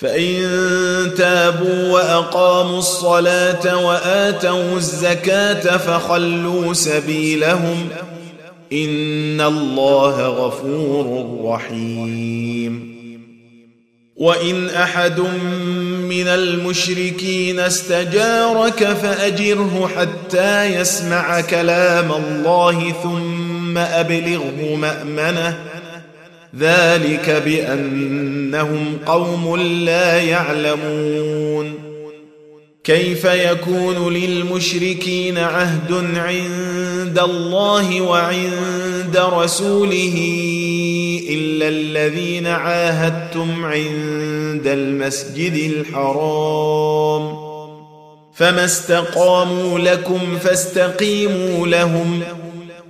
فإن تابوا وأقاموا الصلاة وآتوا الزكاة فخلوا سبيلهم ۖ ان الله غفور رحيم وان احد من المشركين استجارك فاجره حتى يسمع كلام الله ثم ابلغه مامنه ذلك بأنهم قوم لا يعلمون. كيف يكون للمشركين عهد عند الله وعند رسوله إلا الذين عاهدتم عند المسجد الحرام؟ فما استقاموا لكم فاستقيموا لهم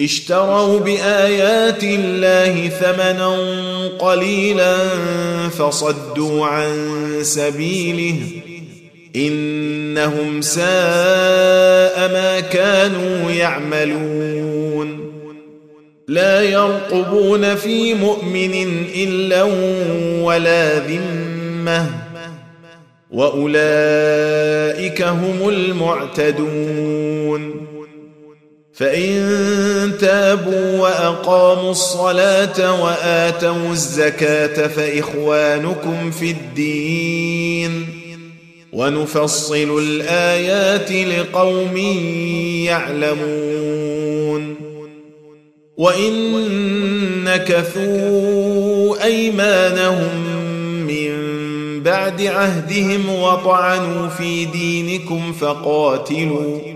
اشتروا بآيات الله ثمنا قليلا فصدوا عن سبيله إنهم ساء ما كانوا يعملون. لا يرقبون في مؤمن إلا ولا ذمة وأولئك هم المعتدون. فان تابوا واقاموا الصلاه واتوا الزكاه فاخوانكم في الدين ونفصل الايات لقوم يعلمون وان نكثوا ايمانهم من بعد عهدهم وطعنوا في دينكم فقاتلوا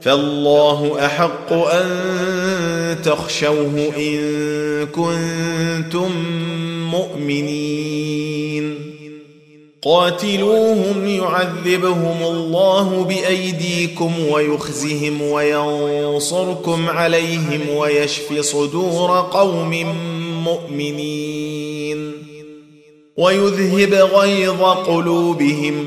فالله أحق أن تخشوه إن كنتم مؤمنين. قاتلوهم يعذبهم الله بأيديكم ويخزهم وينصركم عليهم ويشف صدور قوم مؤمنين. ويذهب غيظ قلوبهم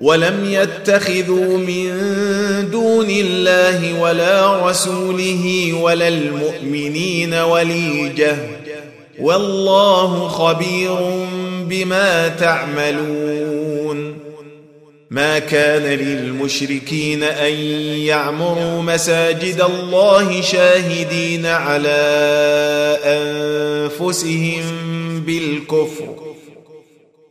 ولم يتخذوا من دون الله ولا رسوله ولا المؤمنين وليجة. والله خبير بما تعملون. ما كان للمشركين أن يعمروا مساجد الله شاهدين على أنفسهم بالكفر.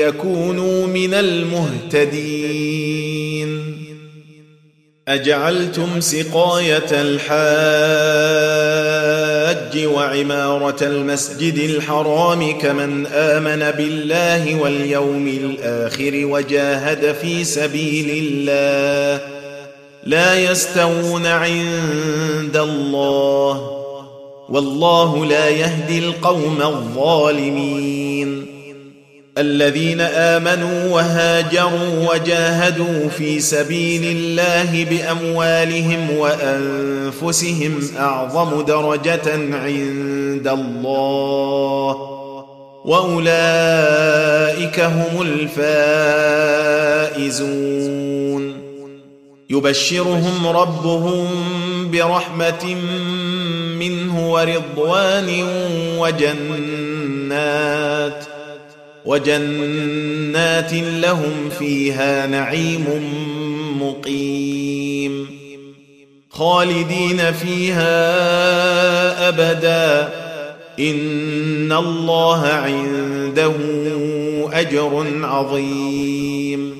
يكونوا من المهتدين. أجعلتم سقاية الحاج وعمارة المسجد الحرام كمن آمن بالله واليوم الآخر وجاهد في سبيل الله. لا يستوون عند الله. والله لا يهدي القوم الظالمين. الذين آمنوا وهاجروا وجاهدوا في سبيل الله بأموالهم وأنفسهم أعظم درجة عند الله وأولئك هم الفائزون. يبشرهم ربهم برحمة منه ورضوان وجنات وجنات لهم فيها نعيم مقيم. خالدين فيها أبدا. إن الله عنده أجر عظيم.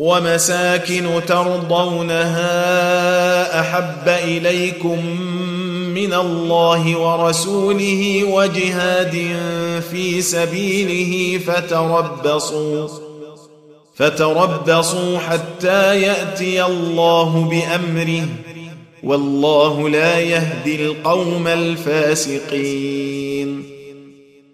ومساكن ترضونها أحب إليكم من الله ورسوله وجهاد في سبيله فتربصوا فتربصوا حتى يأتي الله بأمره والله لا يهدي القوم الفاسقين.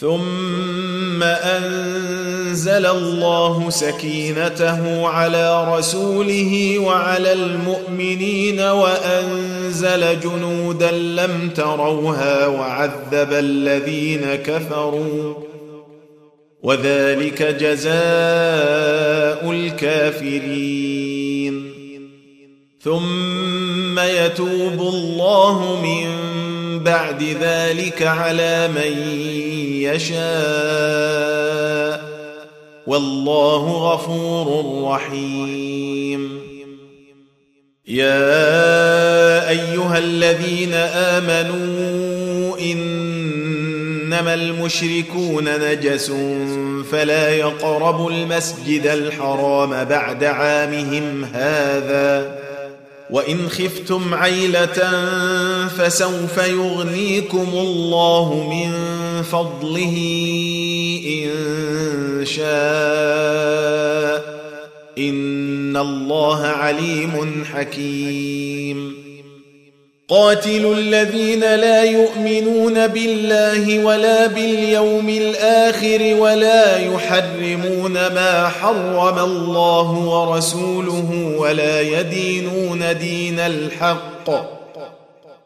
ثم أنزل الله سكينته على رسوله وعلى المؤمنين وأنزل جنودا لم تروها وعذب الذين كفروا. وذلك جزاء الكافرين. ثم يتوب الله من بعد ذلك على من يشاء والله غفور رحيم. يا أيها الذين آمنوا إنما المشركون نجس فلا يقربوا المسجد الحرام بعد عامهم هذا وإن خفتم عيلة فسوف يغنيكم الله من فضله إن شاء. إن الله عليم حكيم. قاتلوا الذين لا يؤمنون بالله ولا باليوم الآخر ولا يحرمون ما حرم الله ورسوله ولا يدينون دين الحق.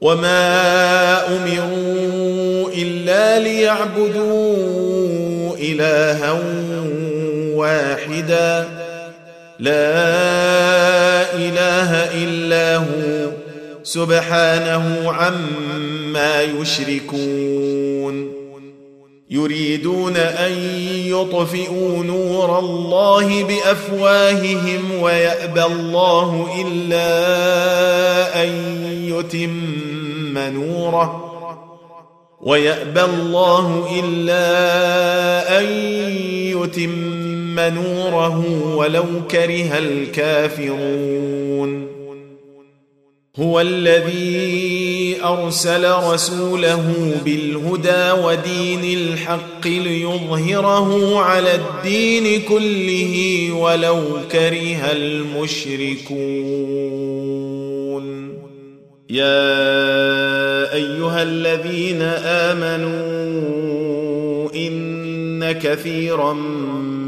وما أمروا إلا ليعبدوا إلها واحدا. لا إله إلا هو سبحانه عما يشركون. يريدون أن يطفئوا نور الله بأفواههم ويأبى الله إلا أن يتم نوره ويأبى الله إلا أن يتم نوره ولو كره الكافرون هو الذي أرسل رسوله بالهدى ودين الحق ليظهره على الدين كله ولو كره المشركون. يا أيها الذين آمنوا إن كثيرا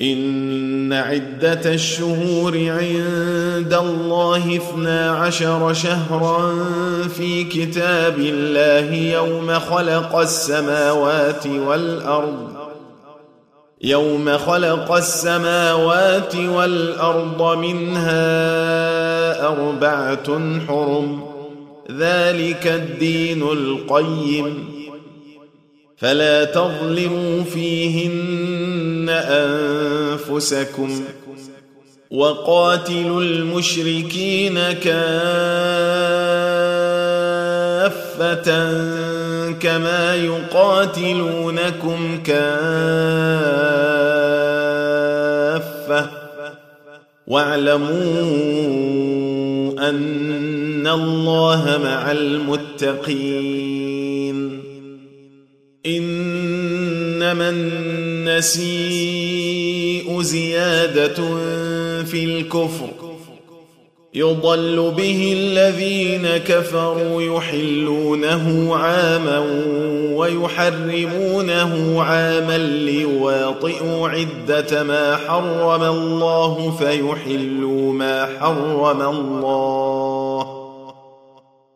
إن عدة الشهور عند الله اثنا عشر شهرا في كتاب الله يوم خلق السماوات والأرض يوم خلق السماوات والأرض منها أربعة حرم ذلك الدين القيم فلا تظلموا فيهن أنفسكم وقاتلوا المشركين كافة كما يقاتلونكم كافة واعلموا أن الله مع المتقين إنما النسيء زيادة في الكفر. يضل به الذين كفروا يحلونه عاما ويحرمونه عاما ليواطئوا عدة ما حرم الله فيحلوا ما حرم الله.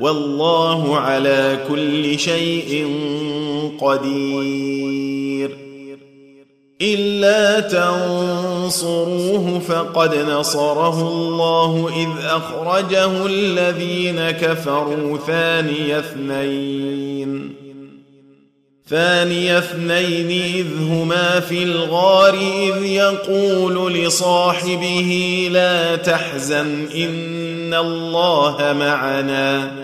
والله على كل شيء قدير. إلا تنصروه فقد نصره الله إذ أخرجه الذين كفروا ثاني اثنين. ثاني اثنين إذ هما في الغار إذ يقول لصاحبه لا تحزن إن الله معنا.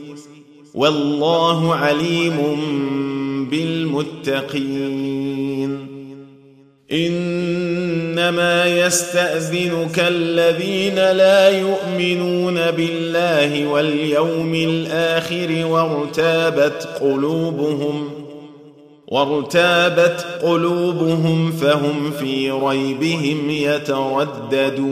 والله عليم بالمتقين. إنما يستأذنك الذين لا يؤمنون بالله واليوم الآخر وارتابت قلوبهم وارتابت قلوبهم فهم في ريبهم يترددون.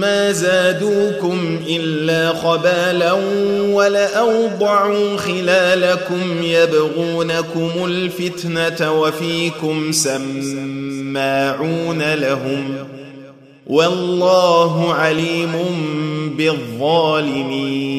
ما زادوكم إلا خبالا ولأوضعوا خلالكم يبغونكم الفتنة وفيكم سماعون لهم والله عليم بالظالمين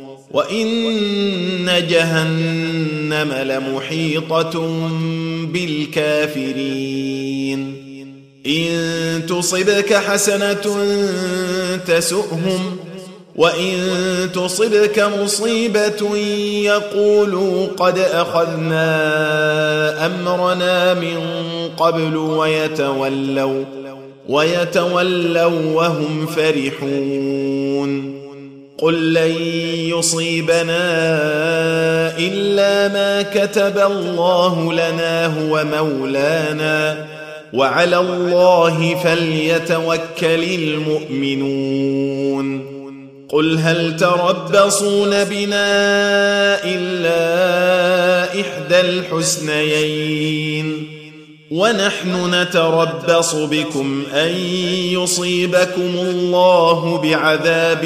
وإن جهنم لمحيطة بالكافرين إن تصبك حسنة تسؤهم وإن تصبك مصيبة يقولوا قد أخذنا أمرنا من قبل ويتولوا ويتولوا وهم فرحون قل لن يصيبنا إلا ما كتب الله لنا هو مولانا وعلى الله فليتوكل المؤمنون قل هل تربصون بنا إلا إحدى الحسنيين ونحن نتربص بكم أن يصيبكم الله بعذاب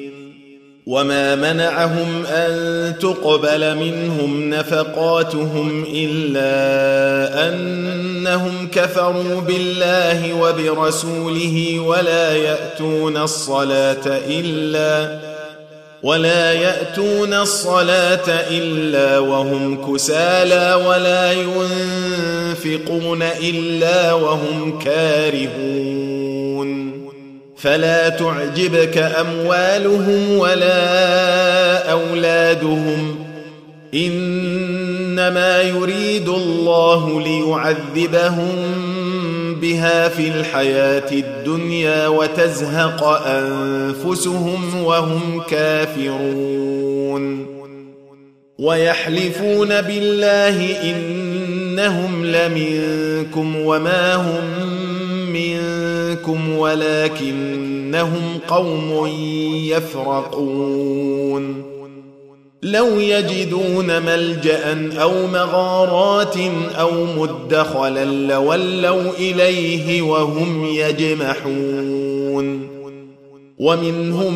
وما منعهم أن تقبل منهم نفقاتهم إلا أنهم كفروا بالله وبرسوله ولا يأتون الصلاة إلا ولا يأتون الصلاة إلا وهم كسالى ولا ينفقون إلا وهم كارهون فلا تعجبك أموالهم ولا أولادهم. إنما يريد الله ليعذبهم بها في الحياة الدنيا وتزهق أنفسهم وهم كافرون. ويحلفون بالله إنهم لمنكم وما هم منكم ولكنهم قوم يفرقون. لو يجدون ملجأ أو مغارات أو مدخلا لولوا إليه وهم يجمحون. ومنهم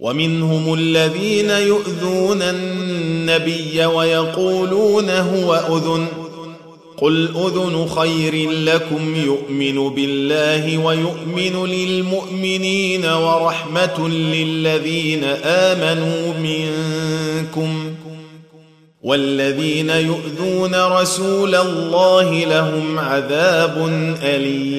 ومنهم الذين يؤذون النبي ويقولون هو أذن قل أذن خير لكم يؤمن بالله ويؤمن للمؤمنين ورحمة للذين آمنوا منكم والذين يؤذون رسول الله لهم عذاب أليم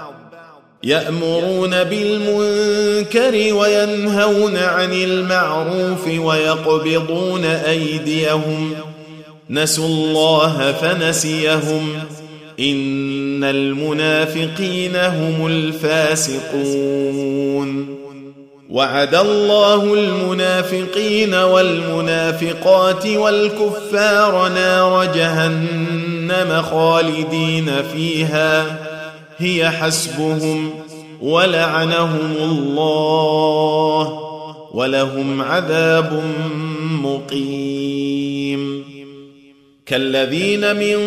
يأمرون بالمنكر وينهون عن المعروف ويقبضون أيديهم. نسوا الله فنسيهم. إن المنافقين هم الفاسقون. وعد الله المنافقين والمنافقات والكفار نار جهنم خالدين فيها. هي حسبهم ولعنهم الله ولهم عذاب مقيم. كالذين من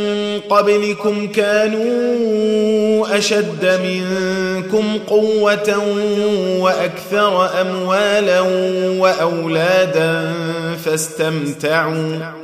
قبلكم كانوا أشد منكم قوة وأكثر أموالا وأولادا فاستمتعوا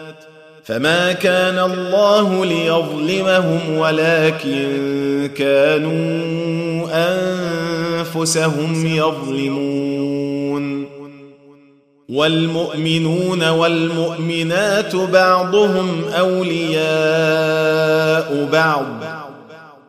فما كان الله ليظلمهم ولكن كانوا أنفسهم يظلمون. والمؤمنون والمؤمنات بعضهم أولياء بعض.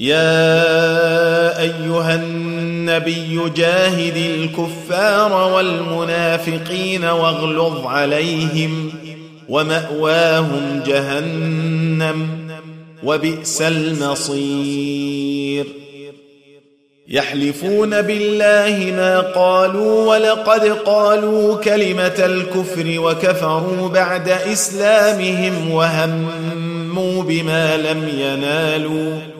يا أيها النبي جاهد الكفار والمنافقين واغلظ عليهم ومأواهم جهنم وبئس المصير. يحلفون بالله ما قالوا ولقد قالوا كلمة الكفر وكفروا بعد إسلامهم وهموا بما لم ينالوا.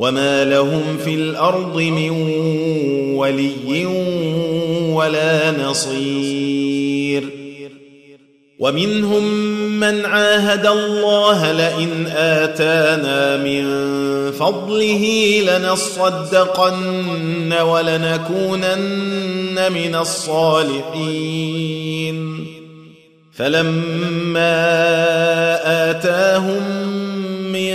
وما لهم في الأرض من ولي ولا نصير ومنهم من عاهد الله لئن اتانا من فضله لنصدقن ولنكونن من الصالحين فلما اتاهم من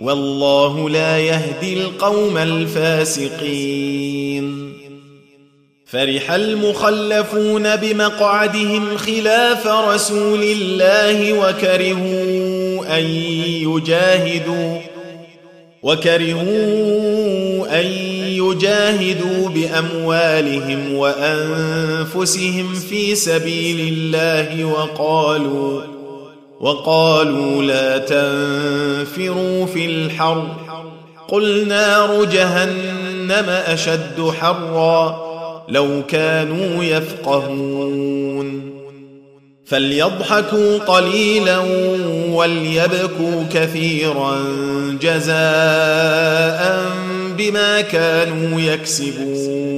والله لا يهدي القوم الفاسقين. فرح المخلفون بمقعدهم خلاف رسول الله وكرهوا أن يجاهدوا وكرهوا أن يجاهدوا بأموالهم وأنفسهم في سبيل الله وقالوا وقالوا لا تنفروا في الحر. قل نار جهنم أشد حرا لو كانوا يفقهون. فليضحكوا قليلا وليبكوا كثيرا جزاء بما كانوا يكسبون.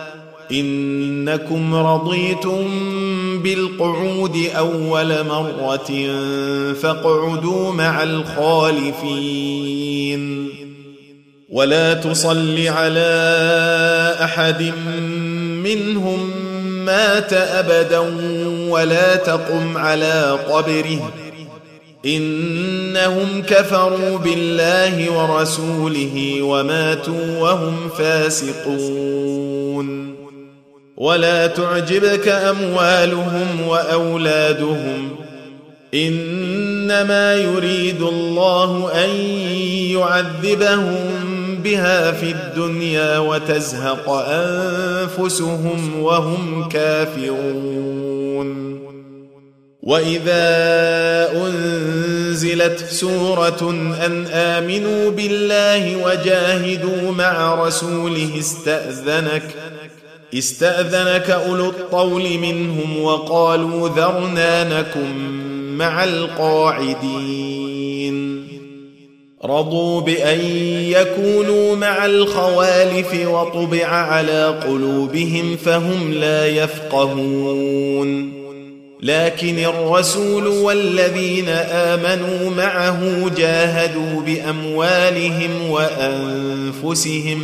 إنكم رضيتم بالقعود أول مرة فاقعدوا مع الخالفين. ولا تصل على أحد منهم مات أبدا ولا تقم على قبره. إنهم كفروا بالله ورسوله وماتوا وهم فاسقون. ولا تعجبك أموالهم وأولادهم إنما يريد الله أن يعذبهم بها في الدنيا وتزهق أنفسهم وهم كافرون. وإذا أنزلت سورة أن آمنوا بالله وجاهدوا مع رسوله استأذنك استأذنك أولو الطول منهم وقالوا ذرنا نكن مع القاعدين. رضوا بأن يكونوا مع الخوالف وطبع على قلوبهم فهم لا يفقهون. لكن الرسول والذين آمنوا معه جاهدوا بأموالهم وأنفسهم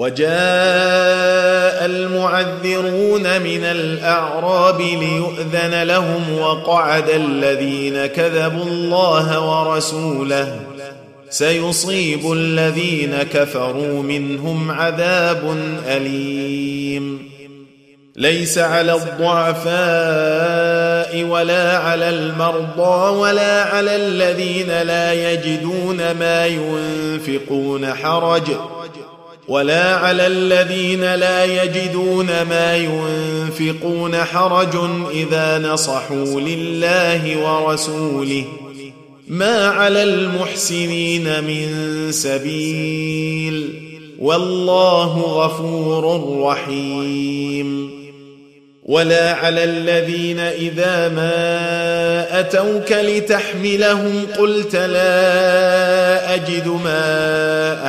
وجاء المعذرون من الأعراب ليؤذن لهم وقعد الذين كذبوا الله ورسوله. سيصيب الذين كفروا منهم عذاب أليم. ليس على الضعفاء ولا على المرضى ولا على الذين لا يجدون ما ينفقون حرج. ولا على الذين لا يجدون ما ينفقون حرج إذا نصحوا لله ورسوله. ما على المحسنين من سبيل. والله غفور رحيم. ولا على الذين إذا ما أتوك لتحملهم قلت لا أجد ما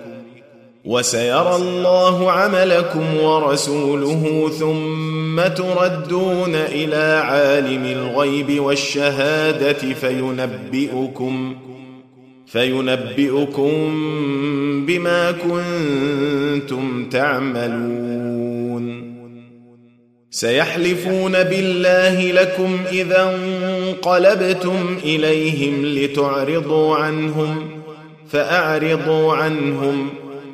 وسيرى الله عملكم ورسوله ثم تردون إلى عالم الغيب والشهادة فينبئكم فينبئكم بما كنتم تعملون. سيحلفون بالله لكم إذا انقلبتم إليهم لتعرضوا عنهم فأعرضوا عنهم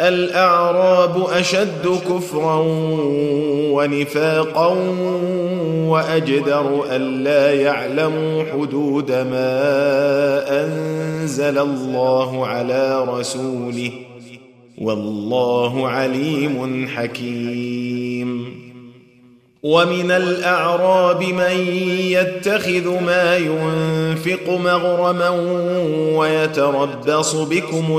الأعراب أشد كفرا ونفاقا وأجدر ألا يعلموا حدود ما أنزل الله على رسوله والله عليم حكيم. ومن الأعراب من يتخذ ما ينفق مغرما ويتربص بكم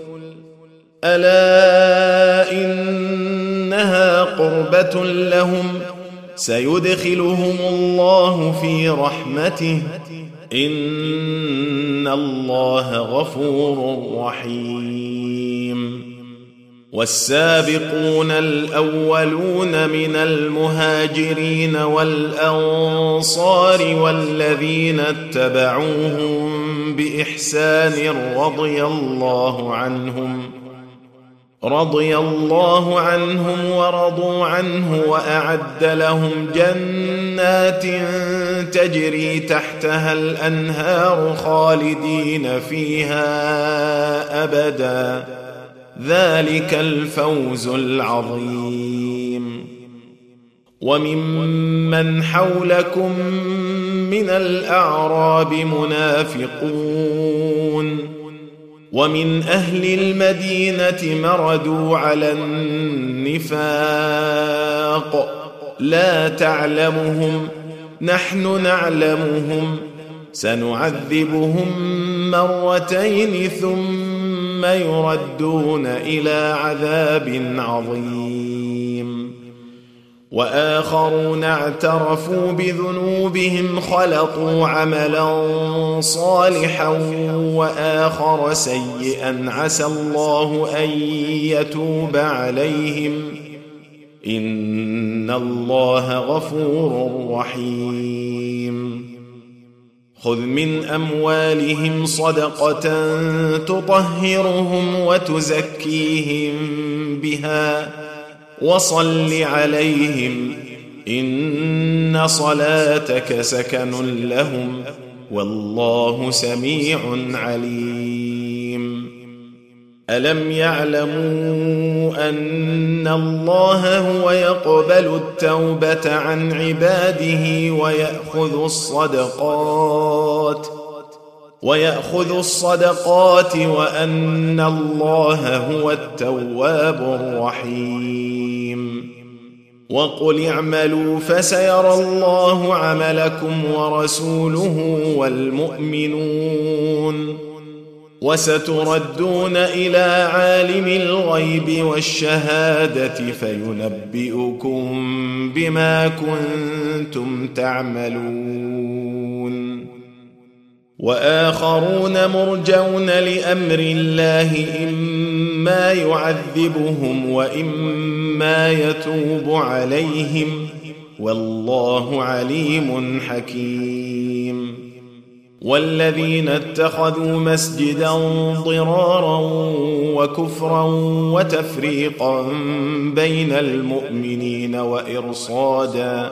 ألا إنها قربة لهم سيدخلهم الله في رحمته. إن الله غفور رحيم. والسابقون الأولون من المهاجرين والأنصار والذين اتبعوهم بإحسان رضي الله عنهم رضي الله عنهم ورضوا عنه وأعد لهم جنات تجري تحتها الأنهار خالدين فيها أبدا. ذلك الفوز العظيم. وممن حولكم من الأعراب منافقون. ومن أهل المدينة مردوا على النفاق. لا تعلمهم نحن نعلمهم. سنعذبهم مرتين ثم يردون إلى عذاب عظيم. وآخرون اعترفوا بذنوبهم خلطوا عملا صالحا وآخر سيئا. عسى الله أن يتوب عليهم. إن الله غفور رحيم. خذ من أموالهم صدقة تطهرهم وتزكيهم بها. وصل عليهم إن صلاتك سكن لهم والله سميع عليم. ألم يعلموا أن الله هو يقبل التوبة عن عباده ويأخذ الصدقات ويأخذ الصدقات وأن الله هو التواب الرحيم. وقل اعملوا فسيرى الله عملكم ورسوله والمؤمنون وستردون إلى عالم الغيب والشهادة فينبئكم بما كنتم تعملون وآخرون مرجون لأمر الله إما يعذبهم وإما يتوب عليهم. والله عليم حكيم. والذين اتخذوا مسجدا ضرارا وكفرا وتفريقا بين المؤمنين وإرصادا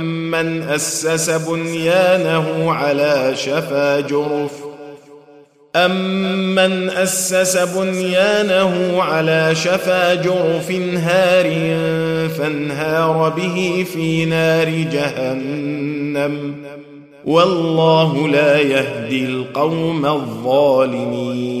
من اسس بنيانه على شفا جرف امن اسس بنيانه على شفا جرف هار فانهار به في نار جهنم والله لا يهدي القوم الظالمين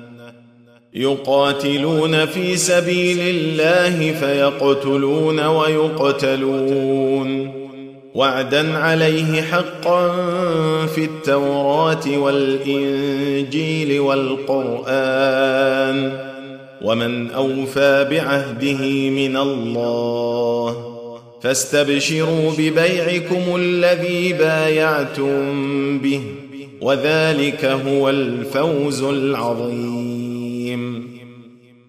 يقاتلون في سبيل الله فيقتلون ويقتلون. وعدا عليه حقا في التوراة والإنجيل والقرآن. ومن أوفى بعهده من الله فاستبشروا ببيعكم الذي بايعتم به وذلك هو الفوز العظيم.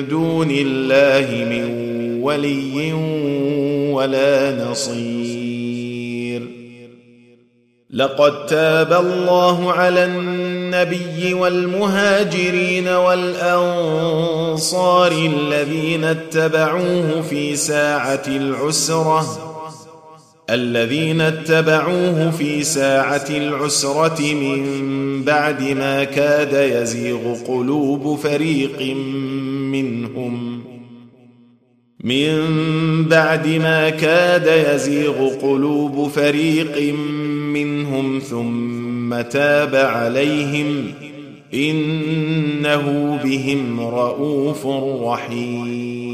دون الله من ولي ولا نصير. لقد تاب الله على النبي والمهاجرين والأنصار الذين اتبعوه في ساعة العسرة الذين اتبعوه في ساعة العسرة من بعد ما كاد يزيغ قلوب فريق منهم. من بعد ما كاد يزيغ قلوب فريق منهم ثم تاب عليهم إنه بهم رءوف رحيم.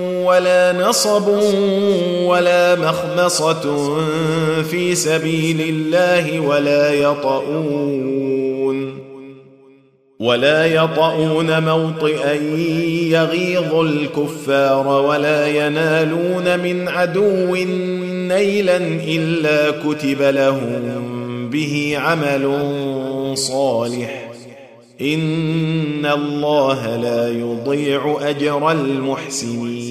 ولا نصب ولا مخمصة في سبيل الله ولا يطؤون ولا يطؤون موطئا يغيظ الكفار ولا ينالون من عدو نيلا إلا كتب لهم به عمل صالح. إن الله لا يضيع أجر المحسنين.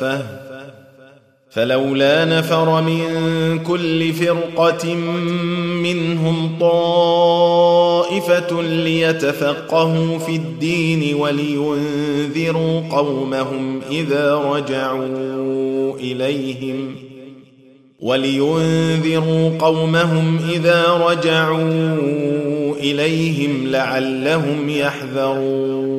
كافه فلولا نفر من كل فرقة منهم طائفة ليتفقهوا في الدين ولينذروا قومهم إذا رجعوا إليهم ولينذروا قومهم إذا رجعوا إليهم لعلهم يحذرون.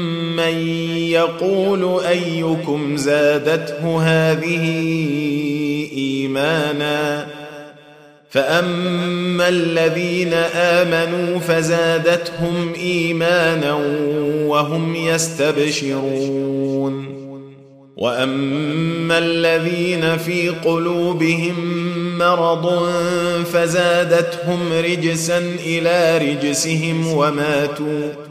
من يقول أيكم زادته هذه إيمانا فأما الذين آمنوا فزادتهم إيمانا وهم يستبشرون وأما الذين في قلوبهم مرض فزادتهم رجسا إلى رجسهم وماتوا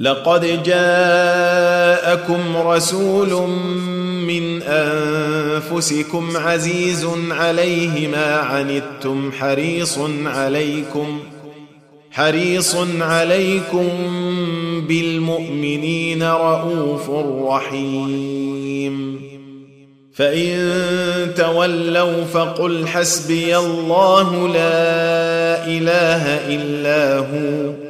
لقد جاءكم رسول من أنفسكم عزيز عليه ما عنتم حريص عليكم حريص عليكم بالمؤمنين رءوف رحيم. فإن تولوا فقل حسبي الله لا إله إلا هو.